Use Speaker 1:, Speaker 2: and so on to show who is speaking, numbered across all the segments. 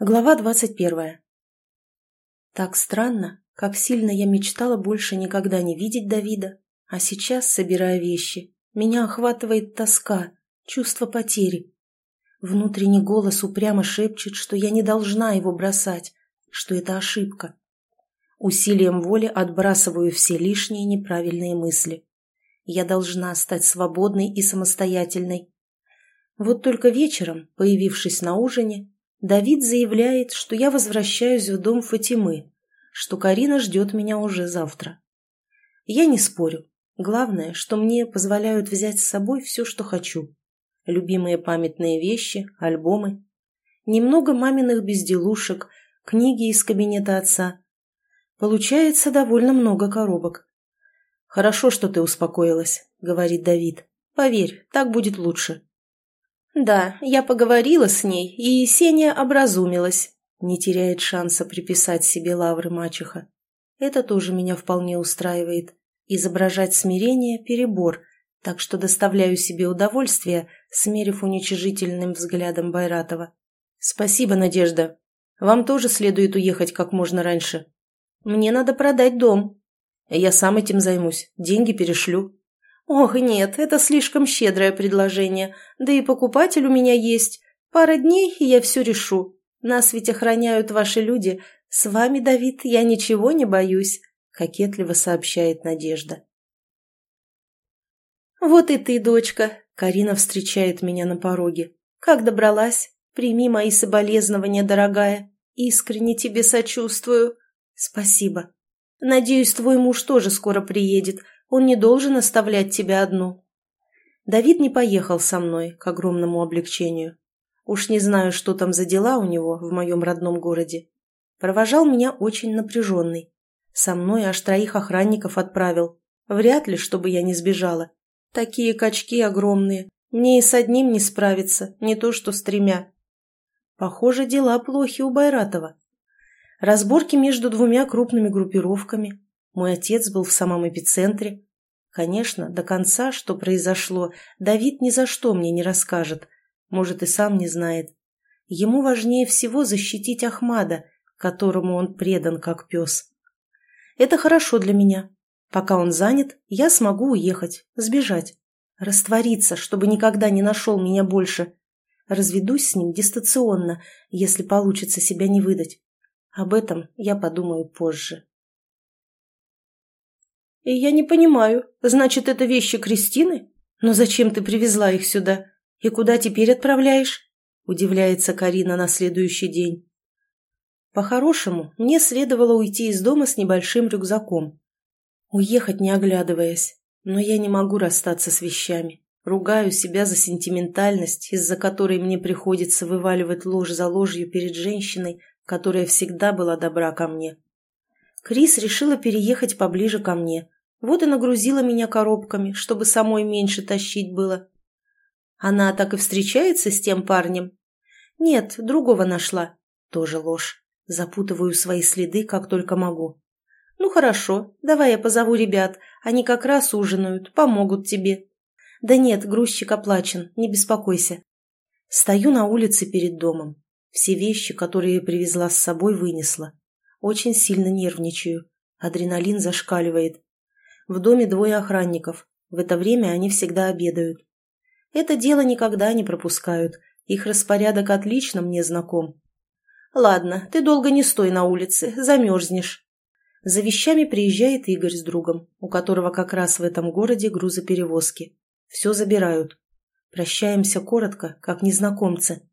Speaker 1: Глава двадцать первая. Так странно, как сильно я мечтала больше никогда не видеть Давида, а сейчас, собирая вещи, меня охватывает тоска, чувство потери. Внутренний голос упрямо шепчет, что я не должна его бросать, что это ошибка. Усилием воли отбрасываю все лишние неправильные мысли. Я должна стать свободной и самостоятельной. Вот только вечером, появившись на ужине, Давид заявляет, что я возвращаюсь в дом Фатимы, что Карина ждет меня уже завтра. Я не спорю. Главное, что мне позволяют взять с собой все, что хочу. Любимые памятные вещи, альбомы. Немного маминых безделушек, книги из кабинета отца. Получается довольно много коробок. «Хорошо, что ты успокоилась», — говорит Давид. «Поверь, так будет лучше».
Speaker 2: «Да, я поговорила с ней, и Сеня образумилась», — не теряет шанса приписать себе лавры мачеха.
Speaker 1: Это тоже меня вполне устраивает. Изображать смирение – перебор, так что доставляю себе удовольствие, смерив уничижительным взглядом Байратова. «Спасибо, Надежда. Вам тоже следует уехать как можно раньше.
Speaker 2: Мне надо продать дом».
Speaker 1: «Я сам этим займусь, деньги перешлю».
Speaker 2: «Ох, нет, это слишком щедрое предложение. Да и покупатель у меня есть. Пара дней, и я все решу. Нас ведь охраняют ваши люди. С вами, Давид, я ничего не боюсь», — кокетливо сообщает Надежда. «Вот и ты, дочка», — Карина встречает меня на пороге. «Как добралась? Прими мои соболезнования, дорогая. Искренне тебе сочувствую». «Спасибо. Надеюсь, твой муж тоже скоро приедет. Он не должен оставлять тебя одну. Давид не поехал со мной, к огромному облегчению. Уж не знаю, что там за дела у него в моем родном городе. Провожал меня очень напряженный. Со мной аж троих охранников отправил. Вряд ли, чтобы я не сбежала. Такие качки огромные. Мне и с одним не справиться, не то что с тремя. Похоже, дела плохи у Байратова. Разборки между двумя крупными группировками, мой отец был в самом эпицентре. Конечно, до конца, что произошло, Давид ни за что мне не расскажет. Может, и сам не знает. Ему важнее всего защитить Ахмада, которому он предан как пес. Это хорошо для меня. Пока он занят, я смогу уехать, сбежать. Раствориться, чтобы никогда не нашел меня больше. Разведусь с ним дистанционно, если получится себя не выдать. Об этом я подумаю позже. Я не понимаю, значит, это вещи Кристины? Но зачем ты привезла их сюда? И куда теперь отправляешь? Удивляется Карина на следующий день. По-хорошему, мне следовало уйти из дома с небольшим рюкзаком. Уехать не оглядываясь. Но я не могу расстаться с вещами. Ругаю себя за сентиментальность, из-за которой мне приходится вываливать ложь за ложью перед женщиной, которая всегда была добра ко мне. Крис решила переехать поближе ко мне, вот и нагрузила меня коробками, чтобы самой меньше тащить было. Она так и встречается с тем парнем? Нет, другого нашла. Тоже ложь. Запутываю свои следы, как только могу. Ну хорошо, давай я позову ребят. Они как раз ужинают, помогут тебе. Да нет, грузчик оплачен, не беспокойся. Стою на улице перед домом. Все вещи, которые привезла с собой, вынесла. Очень сильно нервничаю. Адреналин зашкаливает. В доме двое охранников. В это время они всегда обедают. Это дело никогда не пропускают. Их распорядок отлично мне знаком. Ладно, ты долго не стой на улице, замерзнешь. За вещами приезжает Игорь с другом, у которого как раз в этом городе грузоперевозки. Все забирают. Прощаемся коротко, как незнакомцы.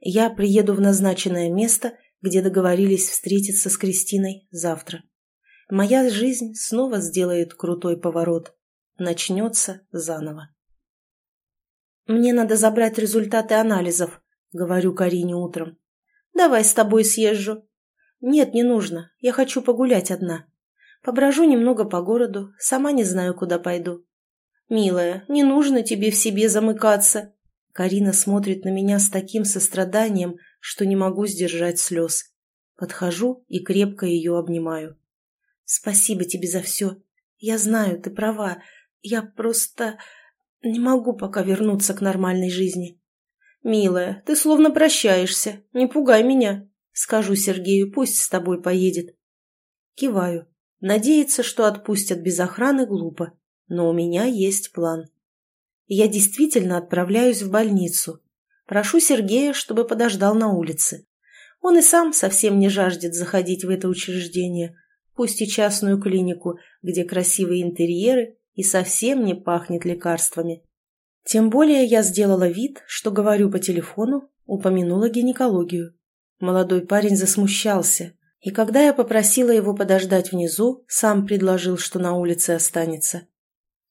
Speaker 2: Я приеду в назначенное место, где договорились встретиться с Кристиной завтра. Моя жизнь снова сделает крутой поворот. Начнется заново. «Мне надо забрать результаты анализов», — говорю Карине утром. «Давай с тобой съезжу». «Нет, не нужно. Я хочу погулять одна. Поброжу немного по городу, сама не знаю, куда пойду». «Милая, не нужно тебе в себе замыкаться». Карина смотрит на меня с таким состраданием, что не могу сдержать слез. Подхожу и крепко ее обнимаю. Спасибо тебе за все. Я знаю, ты права. Я просто не могу пока вернуться к нормальной жизни. Милая, ты словно прощаешься. Не пугай меня.
Speaker 1: Скажу Сергею, пусть с тобой поедет. Киваю. Надеяться, что отпустят без охраны, глупо. Но у меня есть план. Я действительно отправляюсь в больницу. Прошу Сергея, чтобы подождал на улице. Он и сам совсем не жаждет заходить в это учреждение, пусть и частную клинику, где красивые интерьеры и совсем не пахнет лекарствами. Тем более я сделала вид, что говорю по телефону, упомянула гинекологию. Молодой парень засмущался, и когда я попросила его подождать внизу, сам предложил, что на улице останется.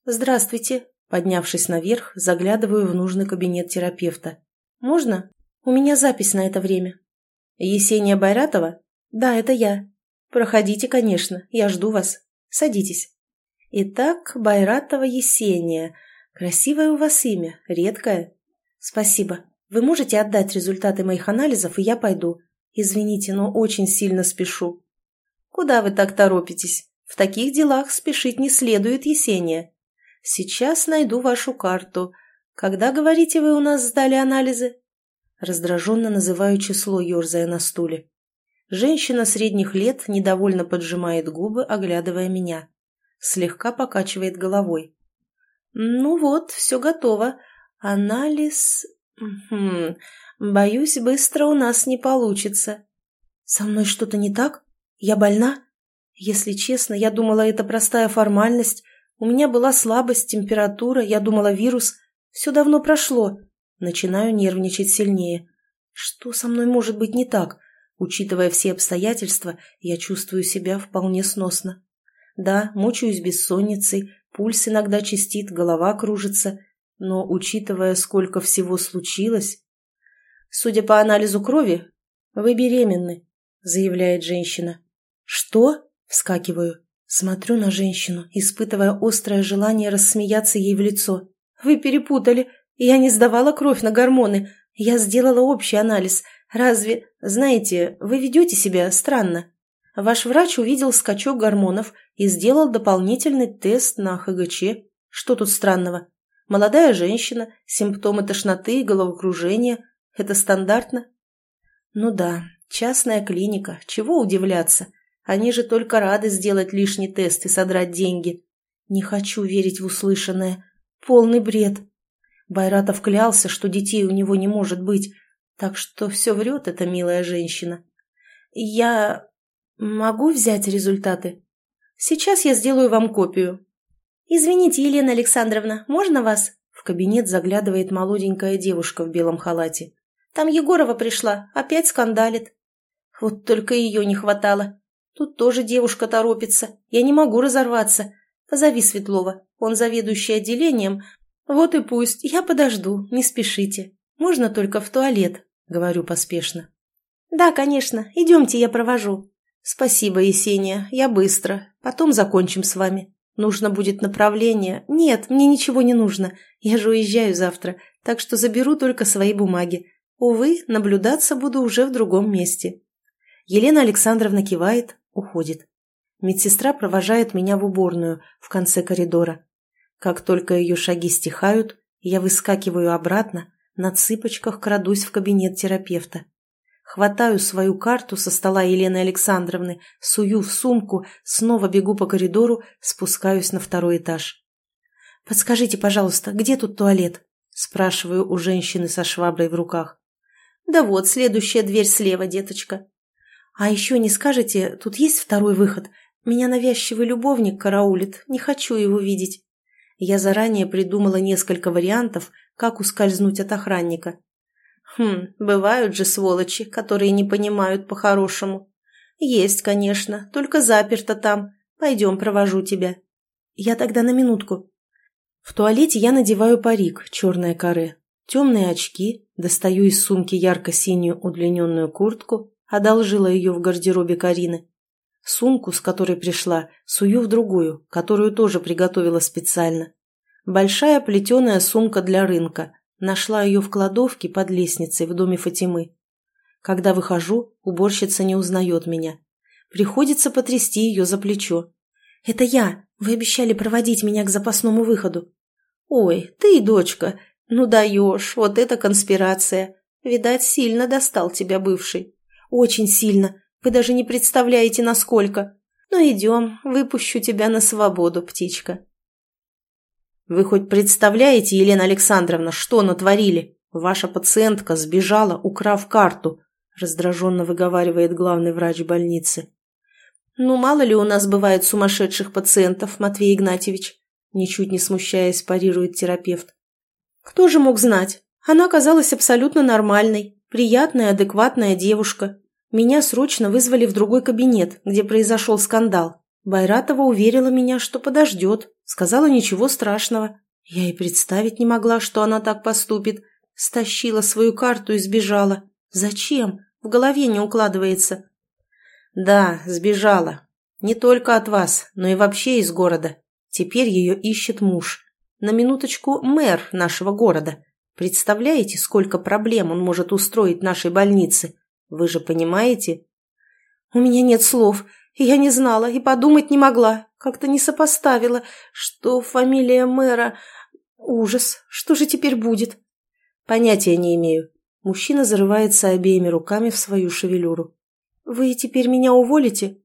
Speaker 1: «Здравствуйте», поднявшись наверх, заглядываю в нужный кабинет терапевта. «Можно? У меня запись на это время». «Есения Байратова?» «Да, это я». «Проходите, конечно, я жду вас. Садитесь». «Итак, Байратова Есения. Красивое у вас имя, редкое». «Спасибо. Вы можете отдать результаты моих анализов, и я пойду. Извините, но очень сильно спешу». «Куда вы так торопитесь? В таких делах спешить не следует, Есения. Сейчас найду вашу карту. Когда, говорите, вы у нас сдали анализы?» Раздраженно называю число, ерзая на стуле. Женщина средних лет недовольно поджимает губы, оглядывая меня. Слегка покачивает головой. «Ну вот, все готово. Анализ... Хм, боюсь, быстро у нас не получится. Со мной что-то не так? Я больна? Если честно, я думала, это простая формальность. У меня была слабость, температура, я думала, вирус. Все давно прошло. Начинаю нервничать сильнее. Что со мной может быть не так? Учитывая все обстоятельства, я чувствую себя вполне сносно. Да, мучаюсь бессонницей, пульс иногда частит, голова кружится, но, учитывая, сколько всего случилось... Судя по анализу крови, вы беременны, заявляет женщина. Что? Вскакиваю. Смотрю на женщину, испытывая острое желание рассмеяться ей в лицо. Вы перепутали. Я не сдавала кровь на гормоны. Я сделала общий анализ. Разве... Знаете, вы ведете себя странно. Ваш врач увидел скачок гормонов и сделал дополнительный тест на ХГЧ. Что тут странного? Молодая женщина, симптомы тошноты и головокружения. Это стандартно? Ну да, частная клиника. Чего удивляться? Они же только рады сделать лишний тест и содрать деньги. Не хочу верить в услышанное. Полный бред. Байратов клялся, что детей у него не может быть, так что все врет эта милая женщина. Я могу взять результаты? Сейчас я сделаю вам копию. Извините, Елена Александровна, можно вас? В кабинет заглядывает молоденькая девушка в белом халате. Там Егорова пришла, опять скандалит. Вот только ее не хватало. Тут тоже девушка торопится. Я не могу разорваться. Позови Светлова. Он заведующий отделением, «Вот и пусть. Я подожду. Не спешите. Можно только в туалет», — говорю поспешно. «Да, конечно. Идемте, я провожу». «Спасибо, Есения. Я быстро. Потом закончим с вами. Нужно будет направление. Нет, мне ничего не нужно. Я же уезжаю завтра, так что заберу только свои бумаги. Увы, наблюдаться буду уже в другом месте». Елена Александровна кивает, уходит. Медсестра провожает меня в уборную в конце коридора. Как только ее шаги стихают, я выскакиваю обратно, на цыпочках крадусь в кабинет терапевта. Хватаю свою карту со стола Елены Александровны, сую в сумку, снова бегу по коридору, спускаюсь на второй этаж. «Подскажите, пожалуйста, где тут туалет?» спрашиваю у женщины со шваброй в руках. «Да вот, следующая дверь слева, деточка». «А еще не скажете, тут есть второй выход? Меня навязчивый любовник караулит, не хочу его видеть». Я заранее придумала несколько вариантов, как ускользнуть от охранника. Хм, бывают же сволочи, которые не понимают по-хорошему. Есть, конечно, только заперто там. Пойдем, провожу тебя. Я тогда на минутку. В туалете я надеваю парик, черное каре, темные очки, достаю из сумки ярко-синюю удлиненную куртку, одолжила ее в гардеробе Карины. Сумку, с которой пришла, сую в другую, которую тоже приготовила специально. Большая плетеная сумка для рынка. Нашла ее в кладовке под лестницей в доме Фатимы. Когда выхожу, уборщица не узнает меня. Приходится потрясти ее за плечо. «Это я. Вы обещали проводить меня к запасному выходу». «Ой, ты, дочка, ну даешь, вот это конспирация. Видать, сильно достал тебя бывший. Очень сильно. Вы даже не представляете, насколько. Ну, идем, выпущу тебя на свободу, птичка.
Speaker 2: Вы хоть представляете, Елена Александровна, что натворили? Ваша пациентка сбежала, украв карту, раздраженно выговаривает главный врач больницы.
Speaker 1: Ну, мало ли у нас бывает сумасшедших пациентов, Матвей Игнатьевич, ничуть не смущаясь, парирует терапевт. Кто же мог знать? Она оказалась абсолютно нормальной, приятная, адекватная девушка. Меня срочно вызвали в другой кабинет, где произошел скандал. Байратова уверила меня, что подождет, сказала ничего страшного. Я и представить не могла, что она так поступит. Стащила свою карту и сбежала. Зачем? В голове не укладывается.
Speaker 2: Да, сбежала. Не только от вас, но и вообще из города. Теперь ее ищет муж. На минуточку мэр нашего города. Представляете, сколько проблем он может устроить нашей больнице? Вы же понимаете?
Speaker 1: У меня нет слов. Я не знала и подумать не могла. Как-то не сопоставила, что фамилия мэра... Ужас. Что же теперь будет?
Speaker 2: Понятия не имею. Мужчина зарывается обеими руками в свою шевелюру.
Speaker 1: «Вы теперь меня уволите?»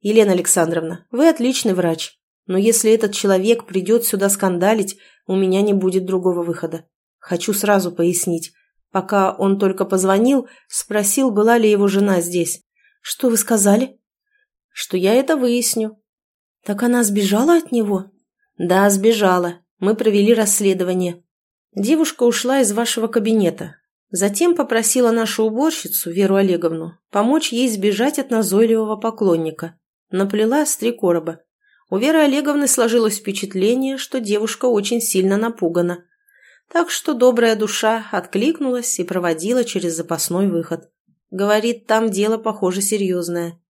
Speaker 2: «Елена Александровна, вы отличный врач. Но если этот человек придет сюда скандалить, у меня не будет другого выхода. Хочу сразу пояснить. Пока он только позвонил, спросил, была ли его жена здесь.
Speaker 1: Что вы сказали?
Speaker 2: Что я это выясню.
Speaker 1: Так она сбежала от него?
Speaker 2: Да, сбежала. Мы провели расследование. Девушка ушла из вашего кабинета. Затем попросила нашу уборщицу, Веру Олеговну, помочь ей сбежать от назойливого поклонника. Наплела с три короба. У Веры Олеговны сложилось впечатление, что девушка очень сильно напугана. Так что добрая душа откликнулась и проводила через запасной выход. Говорит, там дело, похоже, серьезное.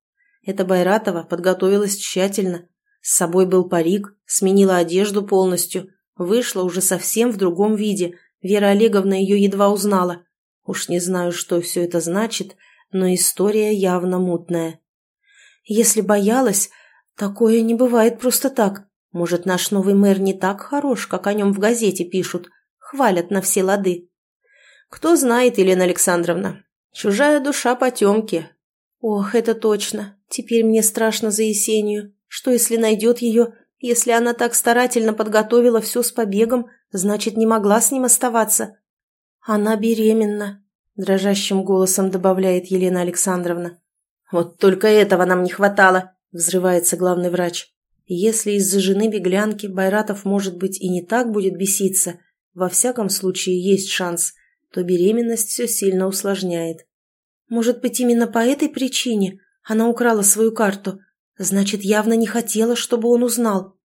Speaker 2: Эта Байратова подготовилась тщательно. С собой был парик, сменила одежду полностью. Вышла уже совсем в другом виде. Вера Олеговна ее едва узнала. Уж не знаю, что все это значит, но история явно мутная.
Speaker 1: Если боялась, Такое не бывает просто так. Может, наш новый мэр не так хорош, как о нем в газете пишут. Хвалят на все лады.
Speaker 2: Кто знает, Елена Александровна. Чужая душа потемки.
Speaker 1: Ох, это точно. Теперь мне страшно за Есению. Что, если найдет ее? Если она так старательно подготовила все с побегом, значит, не могла с ним оставаться. Она беременна, дрожащим голосом добавляет Елена Александровна.
Speaker 2: Вот только этого нам не хватало, – взрывается главный врач. Если из-за жены беглянки Байратов, может быть, и не так будет беситься, во всяком случае есть шанс, то беременность все сильно усложняет.
Speaker 1: Может быть, именно по этой причине она украла свою карту? Значит, явно не хотела, чтобы он узнал.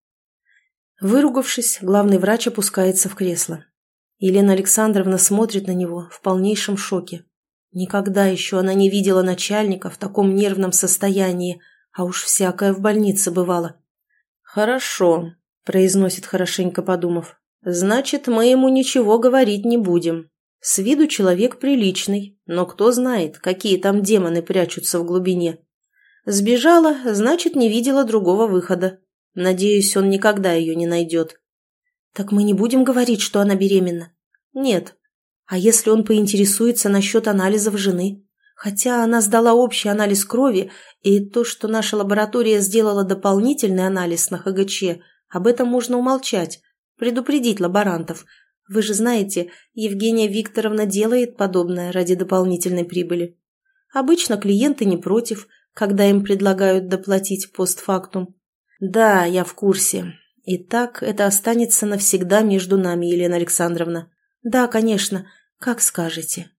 Speaker 2: Выругавшись, главный врач опускается в кресло. Елена Александровна смотрит на него в полнейшем шоке. Никогда еще она не видела начальника в таком нервном состоянии – а уж всякое в больнице бывало. «Хорошо», — произносит хорошенько подумав. «Значит, мы ему ничего говорить не будем. С виду человек приличный, но кто знает, какие там демоны прячутся в глубине. Сбежала, значит, не видела другого выхода. Надеюсь, он никогда ее не найдет».
Speaker 1: «Так мы не будем говорить, что она беременна?»
Speaker 2: «Нет».
Speaker 1: «А если он поинтересуется насчет анализов жены?» Хотя она сдала общий анализ крови, и то, что наша лаборатория сделала дополнительный анализ на ХГЧ, об этом можно умолчать, предупредить лаборантов. Вы же знаете, Евгения Викторовна делает подобное ради дополнительной прибыли. Обычно клиенты не против, когда им предлагают доплатить постфактум.
Speaker 2: Да, я в курсе. И так это останется навсегда между нами, Елена Александровна.
Speaker 1: Да, конечно, как скажете.